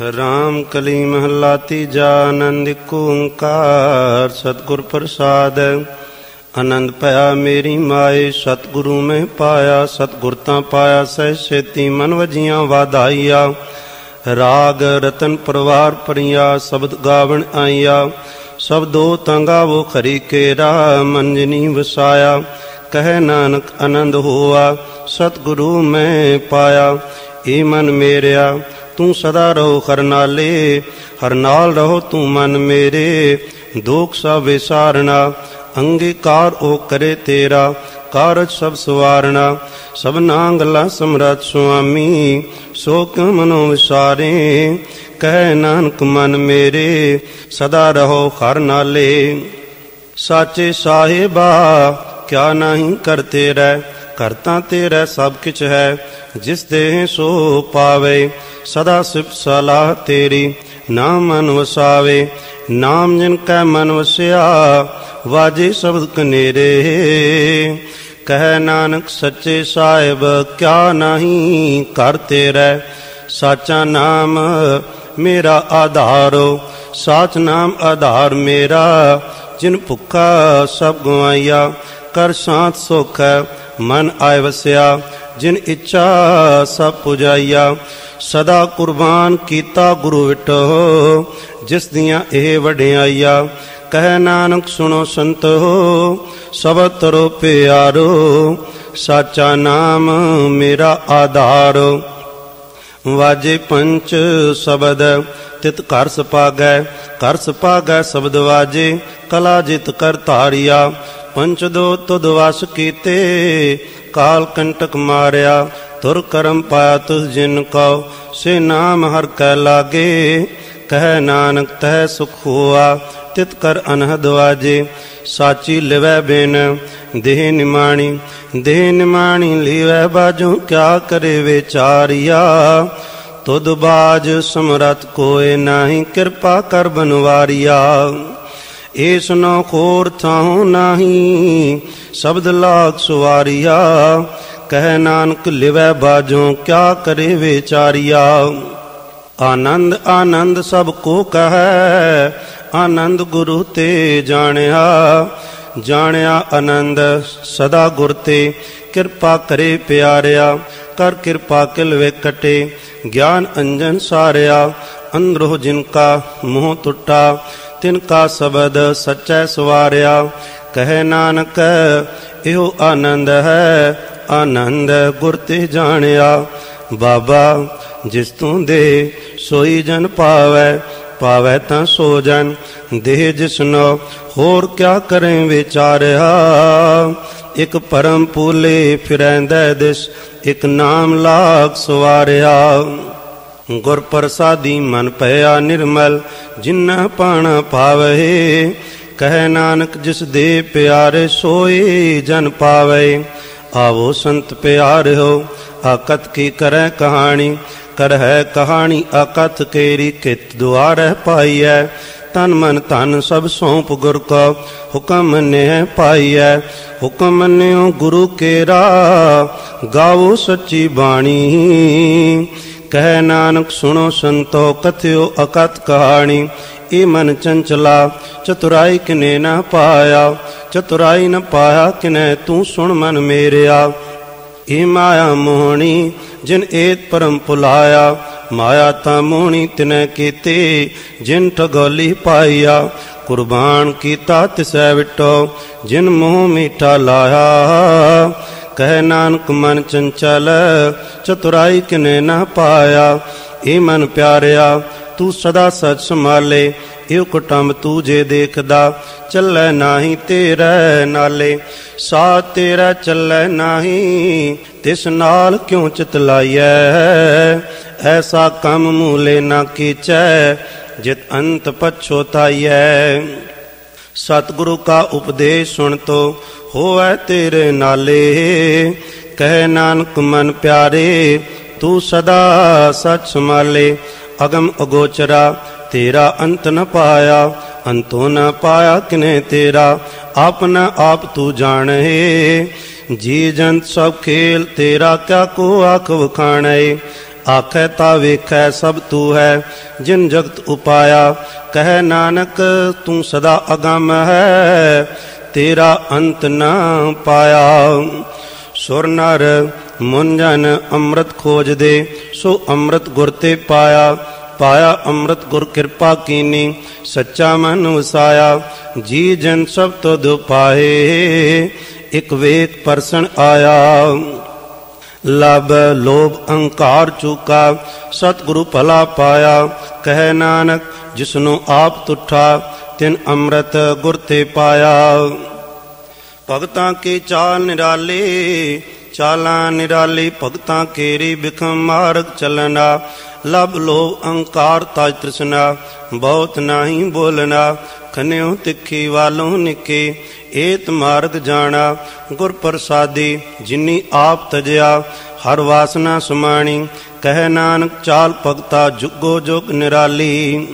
ਰਾਮ ਕਲੀ ਮਹਲਾ ਤੀਜਾ, ਆਨੰਦ ਓੰਕਾਰ, ਸਤਿਗੁਰ ਪ੍ਰਸਾਦ। ਆਨੰਦ ਭਇਆ ਮੇਰੀ ਮਾਏ, ਸਤਿਗੁਰੂ ਮੈਂ ਪਾਇਆ, ਸਤਿਗੁਰ ਤਾਂ ਪਾਇਆ, ਸਹਿ ਸ਼ੇਤੀ ਮਨ ਵਜੀਆਂ ਵਾਧਾਈਆ। ਰਾਗ ਰਤਨ ਪਰਵਾਰ ਪਰਿਆ ਸ਼ਬਦ ਗਾਵਣ ਆਈਆ। ਸਬਦੋ ਤੰਗਾਵੋ ਖਰੀ ਕੇਰਾ, ਮੰਜਨੀ ਵਸਾਇਆ। ਕਹਿ ਨਾਨਕ ਆਨੰਦ ਹੋਆ, ਸਤਿਗੁਰੂ ਮੈਂ ਪਾਇਆ। ਏ ਮਨ ਮੇਰਿਆ ਤੂੰ ਸਦਾ ਰਹੋ ਹਰਨਾਲੇ ਹਰ ਨਾਲ ਰਹੋ ਤੂੰ ਮਨ ਮੇਰੇ। ਦੁਖ ਸਭ ਵਿਸਾਰਣਾ ਅੰਗੀਕਾਰ ਉਹ ਕਰੇ ਤੇਰਾ, ਕਾਰਜ ਸਭ ਸਵਾਰਣਾ ਸਭਨਾ ਗੱਲਾਂ ਸਮਰਤ ਸੁਆਮੀ, ਸੋ ਕਿਉ ਮਨੋ ਵਿਸਾਰੇ? ਕਹਿ ਨਾਨਕ ਮਨ ਮੇਰੇ, ਸਦਾ ਰਹੋ ਹਰ ਨਾਲੇ। ਸਾਚੇ ਸਾਹਿਬਾ, ਕਿਆ ਨਹੀਂ ਕਰਤੇ ਰਹਿ। ਕਰਤਾ ਤੇਰਾ ਸਭ ਕਿਛ ਹੈ, ਜਿਸ ਦੇ ਸੋ ਪਾਵੇ, ਸਦਾ ਸਿਫ ਸਲਾਹ ਤੇਰੀ ਨਾਮ ਮਨ ਵਸਾਵੇ ਨਾਮ ਜਿਨ ਕੈ ਮਨ ਵਸਿਆ, ਵਾਜੇ ਸ਼ਬਦ ਕਨੇਰੇ। ਕਹਿ ਨਾਨਕ ਸੱਚੇ ਸਾਹਿਬ, ਕਿਆ ਨਹੀਂ ਕਰ ਰਹਿ ਸਾਚਾ ਨਾਮ ਮੇਰਾ ਆਧਾਰੋ, ਸਾਚ ਨਾਮ ਆਧਾਰ ਮੇਰਾ। ਜਿਨ ਭੁੱਖਾ ਸਭ ਗਵਾਇਆ ਕਰ ਸਾਥ ਸੁਖ ਮਨ ਆਇ ਵਸਿਆ, ਜਿਨ ਇੱਛਾ ਸਭ ਪੁਜਾਈਆ। ਸਦਾ ਕੁਰਬਾਨ ਕੀਤਾ ਗੁਰੂ ਵਿਟੋ, ਜਿਸ ਦੀਆਂ ਇਹ ਵਡਿਆਈਆ। ਕਹਿ ਨਾਨਕ ਸੁਣੋ ਸੰਤੋ ਸਭ ਤਰੋ ਪਿਆਰੋ, ਸਾਚਾ ਨਾਮ ਮੇਰਾ ਆਧਾਰ। ਵਾਜੇ ਪੰਚ ਸ਼ਬਦ, ਤਿਤ ਘਰ ਸਪਾਗੈ ਘਰ ਸਪਾਗੈ ਸ਼ਬਦ ਵਾਜੇ, ਕਲਾ ਜਿਤ ਕਰ ਧਾਰਿਆ। ਪੰਚ ਦੋ ਤੁਧ ਵਸ ਕੀਤੇ, ਕਾਲ ਕੰਟਕ ਮਾਰਿਆ, ਤੁਰ ਕਰਮ ਪਾਇਆ ਤੁਸ ਜਿਨ ਕਉ, ਸੇ ਨਾਮ ਹਰ ਕੈ ਲਾਗੇ, ਕਹਿ ਨਾਨਕ ਤੈ ਸੁਖ ਹੋਆ, ਤਿਤ ਕਰ ਅਨਹਦ ਵਾਜੇ, ਸਾਚੀ ਲਿਵੈ ਬਿਨ ਦੇਹ ਨਿਮਾਣੀ ਦੇਹ ਨਿਮਾਣੀ ਲਿਵੈ ਬਾਜੂ ਕਿਆ ਕਰੇ ਵਿਚਾਰਿਆ, ਤੁਧ ਬਾਜ ਸਮਰਤ ਕੋਏ ਨਹੀਂ ਕਿਰਪਾ ਕਰ ਬਨਵਾਰਿਆ। ਏਸ ਨੋ ਖੋਰ ਥਾਉ ਨਹੀਂ, ਸ਼ਬਦ ਲਾਗ ਸੁਵਾਰਿਆ, ਕਹਿ ਨਾਨਕ ਲਿਵੈ ਬਾਜੋ, ਕਿਆ ਕਰੇ ਵਿਚਾਰਿਆ। ਆਨੰਦ ਆਨੰਦ ਸਭ ਕੋ ਕਹੈ, ਆਨੰਦ ਗੁਰੂ ਤੇ ਜਾਣਿਆ। ਜਾਣਿਆ ਆਨੰਦ ਸਦਾ ਗੁਰ ਤੇ, ਕਿਰਪਾ ਕਰੇ ਪਿਆਰਿਆ, ਕਰ ਕਿਰਪਾ ਕਿਲ ਵੇਕਟੇ ਗਿਆਨ ਅੰਜਨ ਸਾਰਿਆ ਅੰਦਰੋ ਜਿਨ ਕਾ ਮੋਹ ਟੁੱਟਾ ਤਿਨ ਕਾ ਸ਼ਬਦ ਸਚੈ ਸਵਾਰਿਆ। ਕਹੇ ਨਾਨਕ, ਇਹੋ ਆਨੰਦ ਹੈ, ਆਨੰਦ ਗੁਰ ਤੇ ਜਾਣਿਆ। ਬਾਬਾ, ਜਿਸ ਤੂੰ ਦੇ ਸੋਈ ਜਨ ਪਾਵੈ ਪਾਵੈ ਤਾਂ ਸੋ ਜਨ। ਦੇਹ ਜਿਸਨੋ ਹੋਰ ਕਿਆ ਕਰੇ ਵਿਚਾਰਿਆ। ਇਕ ਪਰਮ ਪੂਲੇ ਫਿਰੈਂਦਾ ਦਿਸ, ਇਕ ਨਾਮ ਲਾਗ ਸਵਾਰਿਆ। ਗੁਰ ਪ੍ਰਸਾਦੀ ਮਨ ਭਇਆ ਨਿਰਮਲ ਜਿਨ ਪਾਣਾ ਪਾਵੇ। ਕਹਿ ਨਾਨਕ, ਜਿਸ ਦੇ ਪਿਆਰੇ ਸੋਏ ਜਨ ਪਾਵੇ। ਆਵੋ ਸੰਤ ਪਿਆਰ ਹੋ ਆਕਤ ਕੀ ਕਰੈ ਕਹਾਣੀ? ਕਰਹਿ ਕਹਾਣੀ ਆਕਤ ਕੇਰੀ ਕਿਤ ਦੁਆਰੈ ਪਾਈਐ। ਤਨ ਮਨ ਧਨ ਸਭ ਸੌਂਪ ਗੁਰ ਕਾ ਹੁਕਮ ਮੰਨਿਐ ਪਾਈਐ। ਹੁਕਮ ਮੰਨਿਓ ਗੁਰੂ ਕੇਰਾ, ਗਾਵੋ ਸੱਚੀ ਬਾਣੀ। ਕਹਿ ਨਾਨਕ ਸੁਣੋ ਸੰਤੋ, ਕਥਿਓ ਅਕਤ ਕਹਾਣੀ ਏ ਮਨ ਚੰਚਲਾ, ਚਤੁਰਾਈ ਕਿਨੇ ਨਾ ਪਾਇਆ, ਚਤੁਰਾਈ ਨ ਪਾਇਆ ਕਿਨੇ ਤੂੰ ਸੁਣ ਮਨ ਮੇਰਿਆ। ਏ ਮਾਇਆ ਮੋਹਣੀ ਜਿਨ ਏਤ ਪਰਮ ਪੁਲਾਇਆ, ਮਾਇਆ ਤਾਂ ਮੋਹਣੀ ਤਿਨੈ ਕੀਤੇ, ਜਿਨ ਠਗੋਲੀ ਪਾਇਆ। ਕੁਰਬਾਨ ਕੀਤਾ ਤਿਸੈ ਵਿਟੋ, ਜਿਨ ਮੋਹ ਮੀਠਾ ਲਾਇਆ। ਕਹਿ ਨਾਨਕ ਮਨ ਚੰਚਲ, ਚਤੁਰਾਈ ਕਿਨੇ ਨਾ ਪਾਇਆ, ਇਹ ਮਨ ਪਿਆਰਿਆ, ਤੂੰ ਸਦਾ ਸਚ ਸੰਭਾਲੇ, ਇਹ ਕੁਟੰਬ ਤੂੰ ਜੇ ਦੇਖਦਾ, ਚੱਲੈ ਨਾਹੀ ਤੇਰੇ ਨਾਲੇ ਸਾ ਤੇਰਾ ਚੱਲੈ ਨਾਹੀ, ਤਿਸ ਨਾਲ ਕਿਉ ਚਿਤ ਲਾਈਐ? ਐਸਾ ਕੰਮ ਮੂਲੇ ਨਾ ਕੀਚੈ, ਜਿਤ ਅੰਤ ਪਛੋਤਾਈਐ ਸਤਿਗੁਰੂ ਕਾ ਉਪਦੇਸ਼ ਸੁਣ ਤੋ ਹੋਐ ਤੇਰੇ ਨਾਲੇ। ਕਹਿ ਨਾਨਕ ਮਨ ਪਿਆਰੇ, ਤੂੰ ਸਦਾ ਸਚ ਸੰਭਾਲੇ। ਅਗਮ ਅਗੋਚਰਾ, ਤੇਰਾ ਅੰਤ ਨ ਪਾਇਆ। ਅੰਤੋ ਨ ਪਾਇਆ ਕਿਨੇ ਤੇਰਾ ਆਪਨਾ ਆਪ ਤੂੰ ਜਾਣੈ। ਜੀ ਜੰਤ ਸਭ ਖੇਲ, ਤੇਰਾ ਕਿਆ ਕੋ ਆਖ ਵਖਾਣੈ ਆਖੈ ਤਾ ਵੇਖੈ ਸਭ ਤੂ ਹੈ, ਜਿਨ ਜਗਤ ਉਪਾਇਆ। ਕਹਿ ਨਾਨਕ, ਤੂੰ ਸਦਾ ਅਗੰਮ ਹੈ, ਤੇਰਾ ਅੰਤ ਨਾ ਪਾਇਆ। ਸੁਰ ਨਰ, ਮੁਨ ਜਨ ਅੰਮ੍ਰਿਤ ਖੋਜਦੇ ਸੋ ਅੰਮ੍ਰਿਤ ਗੁਰ ਤੇ ਪਾਇਆ। ਪਾਇਆ ਅੰਮ੍ਰਿਤ ਗੁਰ ਕਿਰਪਾ ਕੀਨੀ, ਸੱਚਾ ਮਨ ਵਸਾਇਆ। ਜੀ ਜਨ ਸਭ ਤੁਧ ਪਾਏ ਇਕ ਵੇਕ ਪਰਸਨ ਆਇਆ। ਲਬ ਲੋਭ ਅਹੰਕਾਰ ਚੁਕਾ, ਸਤਿਗੁਰੂ ਭਲਾ ਪਾਇਆ। ਕਹਿ ਨਾਨਕ, ਜਿਸਨੂੰ ਆਪ ਤੁਠਾ, ਤਿਨ ਅੰਮ੍ਰਿਤ ਗੁਰ ਤੇ ਪਾਇਆ। ਭਗਤਾਂ ਕੇ ਚਾਲ ਨਿਰਾਲੇ ਚਾਲਾਂ ਨਿਰਾਲੀ, ਭਗਤਾਂ ਕੇਰੀ ਬਿਖਮ ਮਾਰਗ ਚੱਲਣਾ। ਲਬ ਲੋ ਅਹੰਕਾਰ ਤਜ ਤ੍ਰਿਸ਼ਨਾ, ਬਹੁਤ ਨਹੀਂ ਬੋਲਣਾ। ਖਨਿਓ ਤਿੱਖੀ ਵਾਲੋਂ ਨਿੱਕੇ, ਏਤ ਮਾਰਗ ਜਾਣਾ। ਗੁਰ ਪ੍ਰਸਾਦੀ, ਜਿਨੀ ਆਪ ਤਜਿਆ, ਹਰ ਵਾਸਨਾ ਸੁਮਾਣੀ। ਕਹਿ ਨਾਨਕ ਚਾਲ ਭਗਤਾ, ਜੁਗੋ ਜੁਗ ਨਿਰਾਲੀ।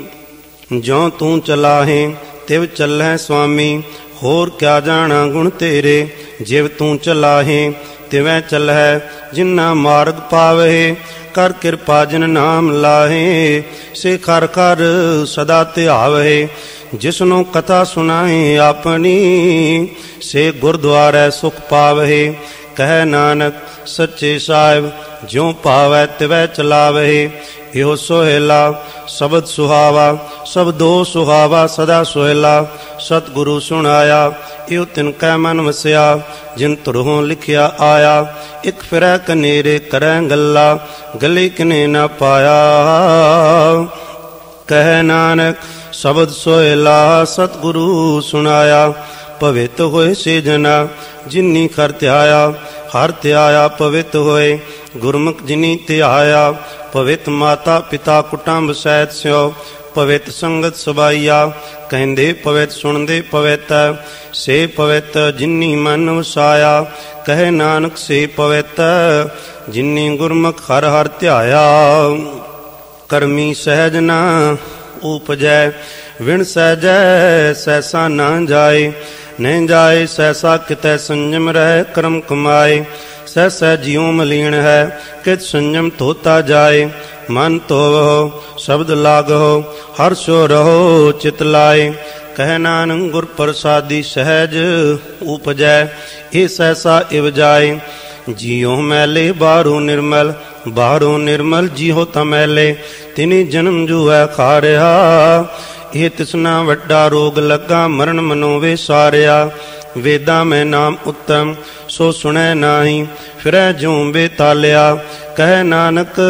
ਜੋ ਤੂੰ ਚਲਾਹੇ, ਤਿਵ ਚੱਲੈ ਸੁਆਮੀ ਹੋਰ ਕਿਆ ਜਾਣਾ ਗੁਣ ਤੇਰੇ, ਜਿਵ ਤੂੰ ਚਲਾਹੇ। ਤਿਵੈ ਚੱਲੈ ਜਿਨਾ ਮਾਰਗ ਪਾਵੇ ਕਰ ਕਿਰਪਾ ਜਿਨ ਨਾਮ ਲਾਹੇ। ਸੇ ਕਰ ਖਰ ਸਦਾ ਧਿਆਵੇ ਜਿਸਨੂੰ ਕਥਾ ਸੁਣਾਏ ਆਪਣੀ। ਸੇ ਗੁਰਦੁਆਰੇ ਸੁਖ ਪਾਵੇ ਕਹਿ ਨਾਨਕ, ਸੱਚੇ ਸਾਹਿਬ, ਜਿਉ ਪਾਵੈ ਤਿਵੈ ਚਲਾਵੇ ਇਹੋ ਸੋਹਿਲਾ, ਸ਼ਬਦ ਸੁਹਾਵਾ ਸਬਦੋ ਸੁਹਾਵਾ ਸਦਾ ਸੋਹਿਲਾ, ਸਤਿਗੁਰੂ ਸੁਣਾਇਆ, ਇਹੋ ਤਿਨ ਕੈ ਮਨ ਵਸਿਆ, ਜਿਨ ਤੁਰਹੋਂ ਲਿਖਿਆ ਆਇਆ, ਇਕ ਫਿਰੈ ਕਨੇਰੇ ਕਰੈ ਗੱਲਾ, ਗਲੇ ਕਿਨੇ ਨਾ ਪਾਇਆ। ਕਹਿ ਨਾਨਕ, ਸ਼ਬਦ ਸੋਹਿਲਾ, ਸਤਿਗੁਰੂ ਸੁਣਾਇਆ ਪਵਿੱਤ ਹੋਏ ਸੇ ਜਨਾ ਜਿਨੀ ਖਰ ਧਿਆਇਆ, ਹਰ ਧਿਆਇਆ ਪਵਿੱਤ ਹੋਏ। ਗੁਰਮੁਖ ਜਿਨੀ ਧਿਆਇਆ, ਪਵਿੱਤ ਮਾਤਾ ਪਿਤਾ ਕੁਟੰਬ ਸਹਿਤ ਸਿਓ। ਪਵਿੱਤ ਸੰਗਤ ਸਬਾਈਆ, ਕਹਿੰਦੇ ਪਵਿੱਤ ਸੁਣਦੇ ਪਵਿੱਤ। ਸੇ ਪਵਿੱਤ ਜਿਨੀ ਮਨ ਵਸਾਇਆ, ਕਹਿ ਨਾਨਕ ਸੇ ਪਵਿੱਤ। ਜਿਨੀ ਗੁਰਮੁਖ ਹਰ ਹਰ ਧਿਆਇਆ, ਕਰਮੀ ਸਹਿਜ ਨਾ ਉਪਜੈ। ਵਿਣ ਸਹਿਜੈ ਸੈਸਾ ਨਾ ਜਾਏ ਨਹੀਂ ਜਾਏ ਸੈਸਾ ਕਿਤੈ ਸੰਜਮ ਰਹਿ ਕਰਮ ਕਮਾਏ। ਸਹਿ ਸਹਿ ਜਿਉ ਮਲੀਨ ਹੈ ਕਿਤ ਸੰਜਮ ਧੋਤਾ ਜਾਏ। ਮਨ ਧੋਵੋ, ਸ਼ਬਦ ਲਾਗੋ, ਹਰ ਸੋ ਰਹੋ ਚਿਤ ਲਾਏ। ਕਹਿ ਨਾਨਕ ਗੁਰ ਪ੍ਰਸਾਦੀ ਸਹਿਜ ਉਪਜੈ, ਇਹ ਸੈਸਾ ਇਵ ਜਾਏ। ਜਿਉ ਮੈਲੇ ਬਾਹਰੋਂ ਨਿਰਮਲ ਬਾਹਰੋਂ ਨਿਰਮਲ ਜਿਉ ਤਮੈਲੇ ਤਿਨੀ ਜਨਮ ਜੂਐ ਖਾਰਿਆ ਇਹ ਤਿਸਨਾ ਵੱਡਾ ਰੋਗ ਲੱਗਾ, ਮਰਨ ਮਨੋ ਵੇ ਸਾਰਿਆ। ਵੇਦਾਂ ਮੈਂ ਨਾਮ ਉਤਮ, ਸੋ ਸੁਣੈ ਨਾਹੀ, ਫਿਰੈ ਜਿਉ ਬੇਤਾਲਿਆ ਕਹਿ ਨਾਨਕ,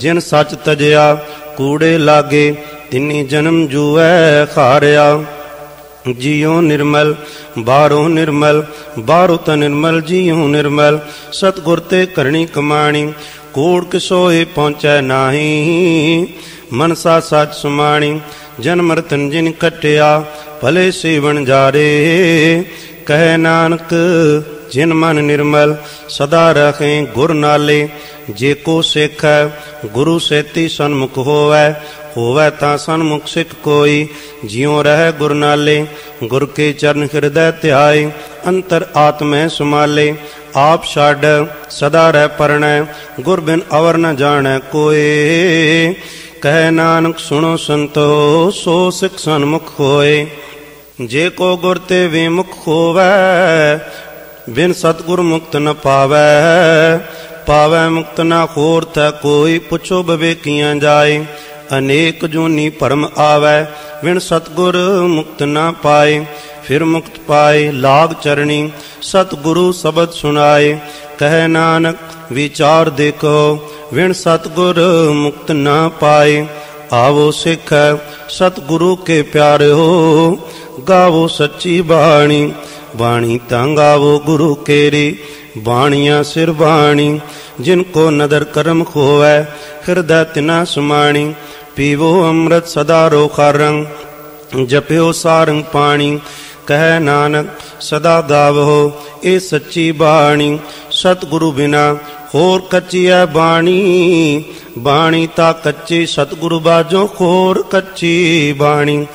ਜਿਨ ਸੱਚ ਤਜਿਆ, ਕੂੜੇ ਲਾਗੇ, ਤਿਨੀ ਜਨਮ ਜੂਐ ਖਾਰਿਆ ਜਿਉ ਨਿਰਮਲ ਬਾਹਰੋਂ ਨਿਰਮਲ ਬਾਹਰੋਂ ਤ ਨਿਰਮਲ, ਜਿਉ ਨਿਰਮਲ। ਸਤਗੁਰ ਤੇ ਕਰਨੀ ਕਮਾਣੀ, ਕੋੜ ਕਿਸੋਏ ਪਹੁੰਚੈ ਨਾਹੀ। ਮਨਸਾ ਸਚ ਸੁਮਾਣੀ ਜਨਮ ਰਤਨ ਜਿਨ ਕਟਿਆ, ਭਲੇ ਸੇਵਨ ਜਾਰੇ। ਕਹਿ ਨਾਨਕ, ਜਿਨ ਮਨ ਨਿਰਮਲ, ਸਦਾ ਰਖੇ ਗੁਰ ਨਾਲੇ। ਜੇ ਕੋ ਸਿੱਖ, ਗੁਰੂ ਸੇਤੀ ਸਨਮੁਖ ਹੋਵੈ। ਹੋਵੈ ਤਾਂ ਸਨਮੁਖ ਸਿੱਖ ਕੋਈ, ਜਿਉ ਰਹਿ ਗੁਰ ਨਾਲੇ। ਗੁਰ ਕੇ ਚਰਨ ਹਿਰਦੈ ਧਿਆਏ, ਅੰਤਰ ਆਤਮੈ ਸੁਮਾਲੇ ਆਪ ਛੱਡ, ਸਦਾ ਰਹਿ ਪਰਣੈ, ਗੁਰ ਬਿਨ ਅਵਰ ਨ ਜਾਣੈ ਕੋਏ। ਕਹਿ ਨਾਨਕ ਸੁਣੋ ਸੰਤੋ ਸੋ ਸਿੱਖ ਸਨਮੁਖ ਹੋਏ। ਜੇ ਕੋ ਗੁਰ ਤੇ ਵਿਮੁਖ ਹੋਵੈ, ਬਿਨ ਸਤਗੁਰ ਮੁਕਤ ਨ ਪਾਵੈ। ਪਾਵੈ ਮੁਕਤ ਨਾ ਹੋਰ ਤਾ ਕੋਈ ਪੁੱਛੋ ਬਵੇਕੀਆਂ ਜਾਏ। ਅਨੇਕ ਜੂਨੀ ਭਰਮ ਆਵੈ ਵਿਣ ਸਤਗੁਰ ਮੁਕਤ ਨਾ ਪਾਏ। ਫਿਰ ਮੁਕਤ ਪਾਏ ਲਾਗ ਚਰਣੀ, ਸਤਗੁਰੂ ਸ਼ਬਦ ਸੁਣਾਏ। ਕਹਿ ਨਾਨਕ, ਵਿਚਾਰ ਦੇਖੋ ਵਿਣ ਸਤਗੁਰ ਮੁਕਤ ਨਾ ਪਾਏ, ਆਵੋ ਸਿੱਖ ਸਤਗੁਰੂ ਕੇ ਪਿਆਰਿਓ, ਗਾਵੋ ਸੱਚੀ ਬਾਣੀ ਬਾਣੀ ਤਾਂ ਗਾਵੋ ਗੁਰੂ ਕੇਰੀ, ਬਾਣੀਆਂ ਸਿਰ ਬਾਣੀ, ਜਿਨ ਕੋ ਨਦਰ ਕਰਮ ਖੋਵੈ, ਹਿਰਦੈ ਤਿਨਾ ਸੁਮਾਣੀ, ਪੀਵੋ ਅੰਮ੍ਰਿਤ ਸਦਾ ਰੋਖਾ ਰੰਗ, ਜਪਿਓ ਸਾਰੰਗ ਪਾਣੀ, ਕਹਿ ਨਾਨਕ ਸਦਾ ਗਾਵੋ, ਇਹ ਸੱਚੀ ਬਾਣੀ, ਸਤਿਗੁਰੂ ਬਿਨਾ ਹੋਰ ਕੱਚੀ ਹੈ ਬਾਣੀ ਬਾਣੀ ਤਾਂ ਕੱਚੀ, ਸਤਿਗੁਰੂ ਬਾਝੋਂ ਹੋਰ ਕੱਚੀ ਬਾਣੀ।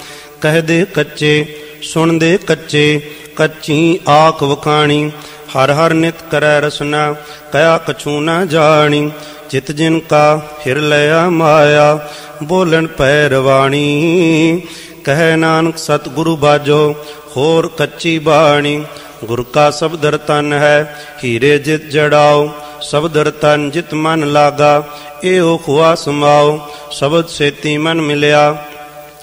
ਕਹਦੇ ਕੱਚੇ ਸੁਣਦੇ ਕੱਚੇ, ਕੱਚੀ ਆਖ ਵਖਾਣੀ। ਹਰ ਹਰ ਨਿਤ ਕਰੈ ਰਸਨਾ ਕਇਆ ਕਛੂ ਨਾ ਜਾਣੀ। ਚਿਤ ਜਿਨ ਕਾ ਹਿਰ ਲਿਆ ਮਾਇਆ, ਬੋਲਣ ਪੈ ਰਵਾਣੀ। ਕਹਿ ਨਾਨਕ ਸਤਿਗੁਰੂ ਬਾਜੋ ਹੋਰ ਕੱਚੀ ਬਾਣੀ। ਗੁਰ ਕਾ ਸਬਦ ਰਤਨ ਹੈ, ਹੀਰੇ ਜਿਤ ਜੜਾਓ। ਸਬਦ ਰਤਨ ਜਿਤ ਮਨ ਲਾਗਾ ਏਓ ਖੁਆ ਸਮਾਓ ਸਬਦ ਸੇਤੀ ਮਨ ਮਿਲਿਆ।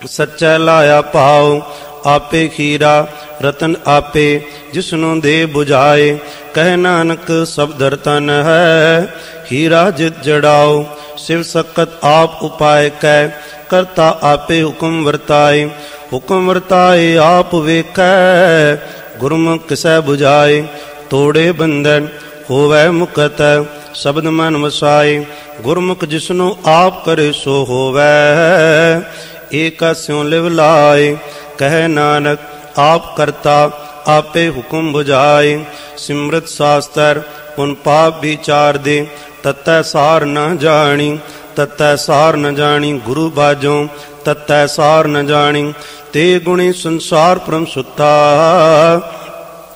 ਸੱਚਾ ਲਾਇਆ ਪਾਉ ਆਪੇ ਖੀਰਾ, ਰਤਨ ਆਪੇ, ਜਿਸਨੂੰ ਦੇ 부ਝਾਏ ਕਹਿ ਨਾਨਕ ਸਬਦ ਰਤਨ ਹੈ, ਹੀਰਾ ਜਿਤ ਜੜਾਓ ਸਿਵ ਸਕਤ ਆਪ ਉਪਾਇ ਕੈ, ਕਰਤਾ ਆਪੇ ਹੁਕਮ ਵਰਤਾਏ। ਹੁਕਮ ਵਰਤਾਏ, ਆਪ ਵੇਖੈ, ਗੁਰਮੁਖ ਕਿਸੈ 부ਝਾਏ ਤੋੜੇ ਬੰਧਨ ਹੋਵੇ ਮੁਕਤ, ਸ਼ਬਦ ਮਨ ਵਸਾਏ, ਗੁਰਮੁਖ ਜਿਸਨੂੰ ਆਪ ਕਰੇ ਸੋ ਹੋਵੇ। ਏਕਸਿਉ ਲਿਵ ਲਾਏ, ਕਹਿ ਨਾਨਕ ਆਪ ਕਰਤਾ, ਆਪੇ ਹੁਕਮ 부ਝਾਏ ਸਿਮਰਤ ਸਾਸਤਰ, ਪੁਨ ਪਾਪ ਵਿਚਾਰ ਦੇ ਤਤੈ ਸਾਰ ਨਾ ਜਾਣੀ, ਤਤੈ ਸਾਰ ਨ ਜਾਣੀ ਗੁਰੂ ਬਾਜੋਂ, ਤਤੈ ਸਾਰ ਨ ਜਾਣੀ, ਤੇ ਗੁਣੀ ਸੰਸਾਰ ਪਰਮ ਸੁੱਤਾ।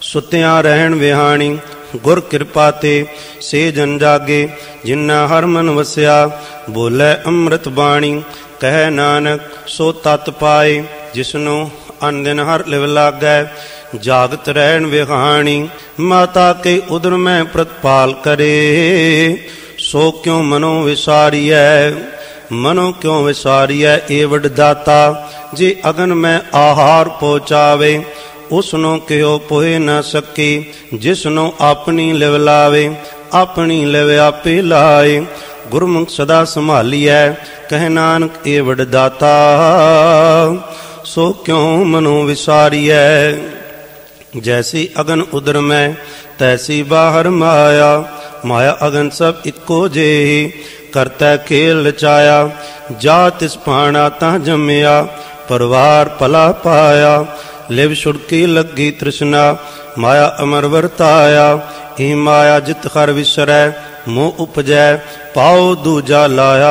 ਸੁਤਿਆਂ ਰਹਿਣ ਵਿਹਾਣੀ ਗੁਰ ਕਿਰਪਾ ਤੇ ਸੇ ਜਨ ਜਾਗੇ, ਜਿਨ੍ਹਾਂ ਹਰ ਮਨ ਵਸਿਆ, ਬੋਲੇ ਅੰਮ੍ਰਿਤ ਬਾਣੀ। ਕਹਿ ਨਾਨਕ, ਸੋ ਤਤ ਪਾਏ, ਜਿਸਨੂੰ ਅਨੰਦਨ ਹਰ ਲਿਵ ਲਾਗੈ। ਜਾਗਤ ਰਹਿਣ ਵਿਹਾਣੀ, ਮਾਤਾ ਕੇ ਉਦਰ ਮੈਂ ਪ੍ਰਤਪਾਲ ਕਰੇ। ਸੋ ਕਿਉ ਮਨੋ ਵਿਸਾਰੀਐ? ਮਨੋ ਕਿਉ ਵਿਸਾਰੀਐ ਏ ਵਡ ਦਾਤਾ ਜੇ ਅਗਨ ਮੈਂ ਆਹਾਰ ਪਹੁੰਚਾਵੇ ਉਸਨੂੰ ਕਿਉ ਪੋਏ ਨਾ ਸਕੀ, ਜਿਸਨੂੰ ਆਪਣੀ ਲਿਵ ਲਾਵੇ, ਆਪਣੀ ਲਿਵ ਆਪੇ ਲਾਏ। ਗੁਰਮੁਖ ਸਦਾ ਸੰਭਾਲੀਐ, ਕਹਿ ਨਾਨਕ ਏ ਵਡਦਾਤਾ। ਸੋ ਕਿਉ ਮਨੋ ਵਿਸਾਰੀਐ? ਜੈਸੀ ਅਗਨ ਉਦਰ ਮੈਂ, ਤੈਸੀ ਬਾਹਰ ਮਾਇਆ। ਮਾਇਆ ਅਗਨ ਸਭ ਇੱਕੋ ਜਿਹੀ, ਕਰਤਾ ਖੇਲ ਲਚਾਇਆ ਜਾ ਤਿਸ ਪਾਣਾ ਤਾਂ ਜੰਮਿਆ, ਪਰਵਾਰ ਭਲਾ ਪਾਇਆ। ਲਿਵ ਛੁੜਕੀ ਲੱਗੀ ਤ੍ਰਿਸ਼ਨਾ, ਮਾਇਆ ਅਮਰ ਵਰਤਾਇਆ ਏ ਮਾਇਆ ਜਿਤ ਹਰ ਵਿਸਰੈ, ਮੋਹ ਉਪਜੈ ਪਾਉ ਦੂਜਾ ਲਾਇਆ।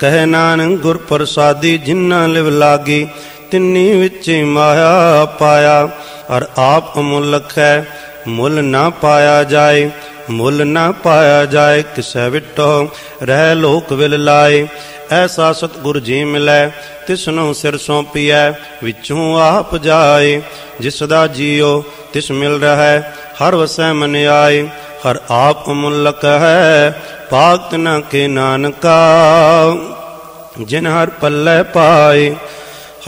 ਕਹਿ ਨਾਨਕ ਗੁਰ ਪ੍ਰਸਾਦੀ ਜਿਨ੍ਹਾਂ ਲਿਵ ਲਾਗੀ, ਤਿੰਨੀ ਵਿੱਚ ਮਾਇਆ ਪਾਇਆ। ਅਰ ਆਪ ਅਮੁੱਲਕ ਹੈ ਮੁੱਲ ਨਾ ਪਾਇਆ ਜਾਏ, ਮੁੱਲ ਨਾ ਪਾਇਆ ਜਾਏ, ਕਿਸੈ ਵਿਟੋ, ਰਹਿ ਲੋਕ ਵਿਲ ਲਾਏ। ਐਸਾ ਸਤਗੁਰ ਜੀ ਮਿਲੈ ਤਿਸਨੂੰ ਸਿਰ ਸੌਂਪੀਐ, ਵਿੱਚੋਂ ਆਪ ਜਾਏ। ਜਿਸ ਦਾ ਜੀਉ ਤਿਸ ਮਿਲ ਰਹਾ, ਹਰ ਵਸੈ ਮਨ ਆਏ। ਹਰ ਆਪ ਮੁਲਕ ਹੈ ਪਾਗਤ ਨ ਕੇ ਨਾਨਕਾ। ਜਿਨ ਹਰ ਪੱਲੇ ਪਾਏ,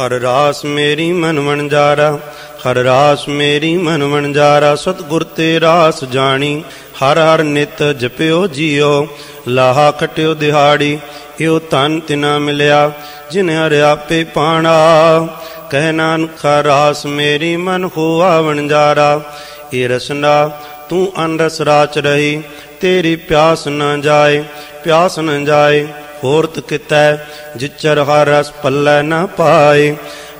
ਹਰ ਰਾਸ ਮੇਰੀ ਮਨ ਵਣਜਾਰਾ ਹਰ ਰਾਸ ਮੇਰੀ ਮਨ ਵਣਜਾਰਾ ਸਤਗੁਰ ਤੇ ਰਾਸ ਜਾਣੀ। ਹਰ ਹਰ ਨਿਤ ਜਪਿਓ ਜੀਓ ਲਾਹਾ ਕਟਿਓ ਦਿਹਾੜੀ। ਇਉ ਤਨ ਤਿਨਾ ਮਿਲਿਆ, ਜਿਨ ਹਰ ਆਪੇ ਪਾਣਾ। ਕਹਿ ਨਾਨਕ ਰਾਸ ਮੇਰੀ ਮਨ ਹੋਆ ਵਣਜਾਰਾ ਏ ਰਸਨਾ, ਤੂੰ ਅਨਰਸ ਰਾਚ ਰਹੀ, ਤੇਰੀ ਪਿਆਸ ਨਾ ਜਾਏ, ਪਿਆਸ ਨਾ ਜਾਏ। ਹੋਰਤ ਕਿਤੈ, ਜਿਚਰ ਹਰ ਰਸ ਪੱਲੇ ਨਾ ਪਾਏ।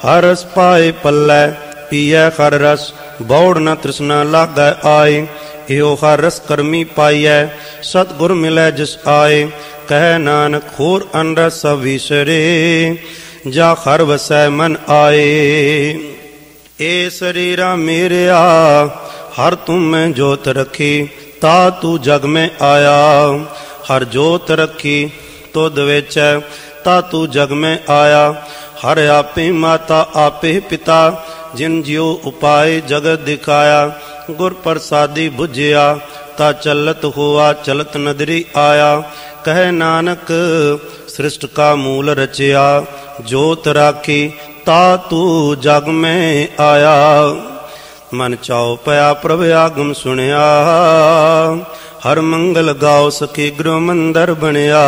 ਹਰ ਰਸ ਪਾਏ ਪੱਲੇ, ਪੀਐ ਹਰ ਰਸ, ਬੌੜ ਨਾ ਤ੍ਰਿਸ਼ਨਾ ਲਾਗੈ ਆਏ। ਇਹੋ ਹਰ ਰਸ ਕਰਮੀ ਪਾਈਐ, ਸਤਗੁਰ ਮਿਲੈ ਜਿਸ ਆਏ। ਕਹਿ ਨਾਨਕ ਹੋਰ ਅਨਰਸ ਵਿਸਰੇ, ਜਾ ਖਰ ਵਸੈ ਮਨ ਆਏ। ਏ ਸਰੀਰਾ ਮੇਰਿਆ, ਹਰ ਤੁਮ ਮੈਂ ਜੋਤ ਰਖੀ, ਤਾ ਤੂੰ ਜਗ ਮੈਂ ਆਇਆ। ਹਰ ਜੋਤ ਰਖੀ, ਤੁਧ ਵਿੱਚ, ਤਾ ਤੂੰ ਜਗ ਮੈਂ ਆਇਆ। ਹਰ ਆਪੇ ਮਾਤਾ, ਆਪੇ ਪਿਤਾ, ਜਿਨ ਜਿਉ ਉਪਾਏ ਜਗਤ ਦਿਖਾਇਆ। ਗੁਰ ਪ੍ਰਸਾਦੀ 부ਝਿਆ ਤਾ ਚਲਤ ਹੋਆ, ਚਲਤ ਨਦਰੀ ਆਇਆ। ਕਹਿ ਨਾਨਕ, ਸ੍ਰਿਸ਼ਟ ਕਾ ਮੂਲ ਰਚਿਆ, ਜੋਤ ਰਾਖੀ, ਤਾ ਤੂੰ ਜਗ ਮੈਂ ਆਇਆ। ਮਨ ਚਾਉ ਪਿਆ ਪ੍ਰਭ ਆਗਮ ਸੁਣਿਆ, ਹਰ ਮੰਗਲ ਗਾਉ ਸਖੀ ਗ੍ਰਹ ਮੰਦਰ ਬਣਿਆ।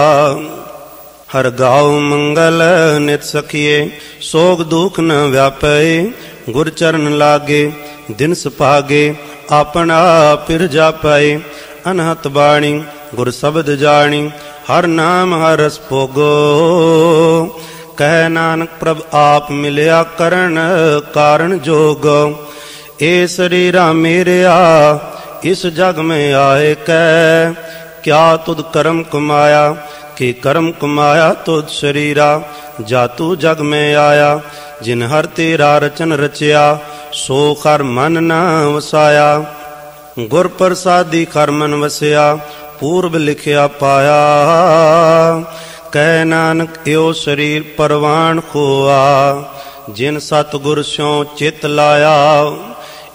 ਹਰ ਗਾਉ ਮੰਗਲ ਨਿਤ ਸਖੀਏ, ਸੋਗ ਦੁਖ ਨ ਵਿਆਪੈ ਗੁਰ ਚਰਨ ਲਾਗੇ, ਦਿਨ ਸੁਭਾਗੇ, ਆਪਣਾ ਪਿਰ ਜਾਪੈ ਅਨਹਤ ਬਾਣੀ ਗੁਰ ਸ਼ਬਦ ਜਾਣੀ, ਹਰ ਨਾਮ ਹਰ ਰਸ ਭੋਗੋ। ਕਹਿ ਨਾਨਕ ਪ੍ਰਭ ਆਪ ਮਿਲਿਆ ਕਰਨ ਕਾਰਨ ਜੋਗ। ਏ ਸਰੀਰਾ ਮੇਰਿਆ, ਇਸ ਜਗ ਮੈਂ ਆਏ ਕੈ। ਕਿਆ ਤੁਧ ਕਰਮ ਕਮਾਇਆ, ਕਿ ਕਰਮ ਕਮਾਇਆ ਤੁਧ ਸਰੀਰਾ। ਜਾ ਤੂ ਜਗ ਮੈਂ ਆਇਆ, ਜਿਨ ਹਰ ਤੇਰਾ ਰਚਨ ਰਚਿਆ, ਸੋ ਖਰ ਮਨ ਨਾ ਵਸਾਇਆ। ਗੁਰ ਪ੍ਰਸਾਦੀ ਖਰ ਮਨ ਵਸਿਆ ਪੂਰਬ ਲਿਖਿਆ ਪਾਇਆ। ਕਹਿ ਨਾਨਕ ਏਓ ਸਰੀਰ ਪਰਵਾਨ ਖੋਆ। ਜਿਨ ਸਤਗੁਰ ਸਿਉ ਚਿਤ ਲਾਇਆ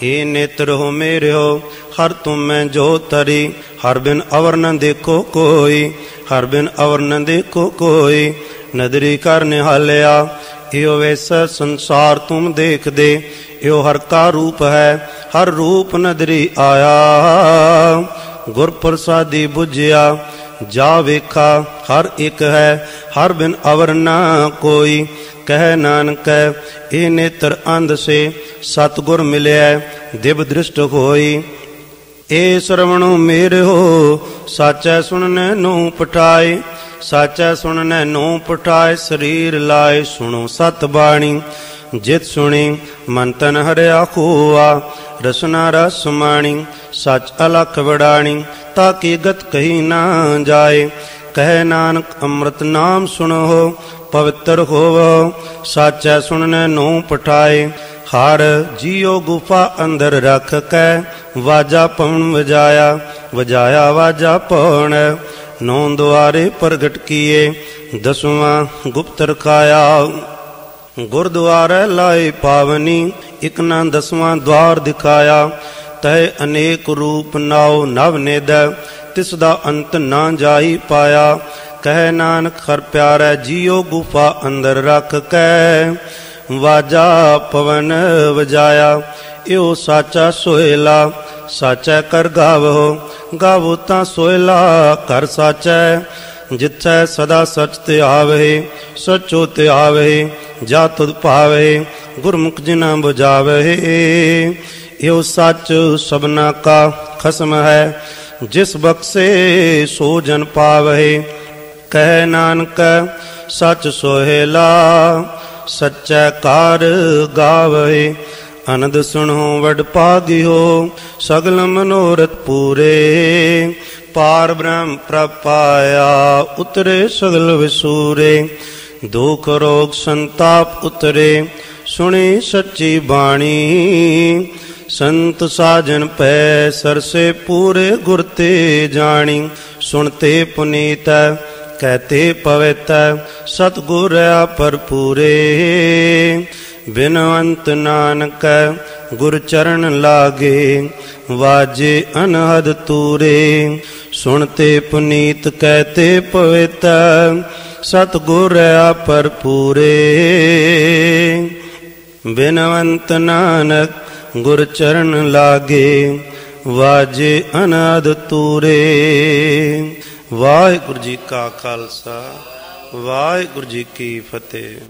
ਏ ਨੇਤਰ ਹੋ ਮੇਰਿਓ, ਹਰ ਤੁਮੈ ਜੋ ਤਰੀ। ਹਰ ਬਿਨ ਅਵਰ ਨ ਦੇਖੋ ਕੋਈ, ਹਰ ਬਿਨ ਅਵਰ ਨ ਦੇਖੋ ਕੋਈ। ਨਦਰੀ ਕਰ ਨਿਹਾਲਿਆ ਏਓ ਵੈਸਾ ਸੰਸਾਰ ਤੁਮ ਦੇਖਦੇ। ਏਓ ਹਰ ਕਾ ਰੂਪ ਹੈ, ਹਰ ਰੂਪ ਨਦਰੀ ਆਇਆ। ਗੁਰ ਪ੍ਰਸਾਦੀ 부ਝਿਆ ਜਾ ਵੇਖਾ, ਹਰ ਇੱਕ ਹੈ, ਹਰ ਬਿਨ ਅਵਰ ਨਾ ਕੋਈ। ਕਹਿ ਨਾਨਕ, ਇਹ ਨੇਤਰ ਅੰਧ ਸੇ, ਸਤਗੁਰ ਮਿਲਿਆ ਦਿਵ ਦ੍ਰਿਸ਼ਟ ਹੋਈ। ਏ ਸਰਵਣੋ ਮੇਰਿਓ ਸਾਚੈ ਸੁਣਨੈ ਨੂੰ ਪਟਾਏ ਸਾਚੈ ਸੁਣਨੇ ਨੂੰ ਪਟਾਏ ਸਰੀਰ ਲਾਏ ਸੁਣੋ ਸਤ ਬਾਣੀ। ਜਿਤ ਸੁਣੀ, ਮਨ ਤਨ ਹਰਿਆ ਖੂਆ। ਰਸਨਾ ਰਸ ਮਾਣੀ, ਸਚ ਅਲਖ ਵਡਾਣੀ, ਤਾਂ ਕੀ ਗਤ ਕਹੀ ਨਾ ਜਾਏ। ਕਹਿ ਨਾਨਕ, ਅੰਮ੍ਰਿਤ ਨਾਮ ਸੁਣੋ, ਪਵਿੱਤਰ ਹੋਵੋ। ਸਾਚੈ ਸੁਣਨੈ ਨੂੰ ਪਠਾਏ, ਹਰ ਜੀਉ ਗੁਫਾ ਅੰਦਰ ਰੱਖ ਕੈ। ਵਾਜਾ ਪਵਨ ਵਜਾਇਆ ਵਜਾਇਆ ਵਾਜਾ ਪਉਣ ਨੌ ਦੁਆਰੇ ਪ੍ਰਗਟ ਕੀਏ, ਦਸਵਾਂ ਗੁਪਤ ਰਖਾਇਆ ਗੁਰਦੁਆਰੇ ਲਾਏ ਪਾਵਨੀ, ਇਕ ਨਾ ਦਸਵਾਂ ਦਵਾਰ ਦਿਖਾਇਆ। ਤੈ ਅਨੇਕ ਰੂਪ ਨਾਉ ਨਵ ਨੇਦ, ਤਿਸ ਦਾ ਅੰਤ ਨਾ ਜਾਈ ਪਾਇਆ। ਕਹਿ ਨਾਨਕ, ਹਰ ਪਿਆਰੈ, ਜੀਉ ਗੁਫਾ ਅੰਦਰ ਰੱਖ ਕੈ। ਵਾਜਾ ਪਵਨ ਵਜਾਇਆ ਏਓ ਸਾਚਾ ਸੋਇਲਾ ਸਾਚਾ ਕਰ ਗਾਵੋ। ਗਾਵੋ ਤਾਂ ਸੋਇਲਾ ਕਰ ਸਾਚੈ। ਜਿੱਥੈ ਸਦਾ ਸਚ ਤੇ ਆਵਹਿ, ਸਚੋ ਤੇ ਆਵਹਿ, ਜਾ ਤੁਧ ਭਾਵੇ ਗੁਰਮੁਖ ਜਿਨਾ 부ਝਾਵੇ ਇਹੋ ਸੱਚ ਸਭਨਾ ਕਾ ਖਸਮ ਹੈ, ਜਿਸ ਬਖਸੇ ਸੋ ਜਨ ਪਾਵੇ ਕਹਿ ਨਾਨਕ, ਸਚ ਸੋਹਿਲਾ, ਸਚੈ ਕਾਰ ਗਾਵਹਿ। ਅਨੰਦ ਸੁਣੋ, ਵਡ ਪਾਗਿਓ ਸਗਲ ਮਨੋਰਥ ਪੂਰੇ। ਪਾਰ ਬ੍ਰਹਮ ਪ੍ਰਪਾਇਆ, ਉਤਰੇ ਸਗਲ ਵਿਸੂਰੇ। ਦੁਖ ਰੋਗ ਸੰਤਾਪ ਉਤਰੇ, ਸੁਣੀ ਸੱਚੀ ਬਾਣੀ। ਸੰਤ ਸਾਜਨ ਪੈ, ਸਰਸੇ ਪੂਰੇ ਗੁਰ ਤੇ ਜਾਣੀ। ਸੁਣਤੇ ਪੁਨੀਤ, ਕਹਤੇ ਪਵਿੱਤ, ਸਤਗੁਰ ਆਪਰ ਪੂਰੇ ਬਿਨਵੰਤ ਨਾਨਕ, ਗੁਰ ਚਰਨ ਲਾਗੇ, ਵਾਜੇ ਅਨਹਦ ਤੂਰੇ। ਸੁਣਤੇ ਪੁਨੀਤ ਕਹਤੇ ਪਵਿੱਤ, ਸਤਗੁਰ ਆਪਰ ਪੂਰੇ ਬਿਨਵੰਤ ਨਾਨਕ, ਗੁਰ ਚਰਨ ਲਾਗੇ, ਵਾਜੇ ਅਨਾਦ ਤੂਰੇ। ਵਾਹਿਗੁਰੂ ਜੀ ਕਾ ਖਾਲਸਾ, ਵਾਹਿਗੁਰੂ ਜੀ ਕੀ ਫਤਿਹ।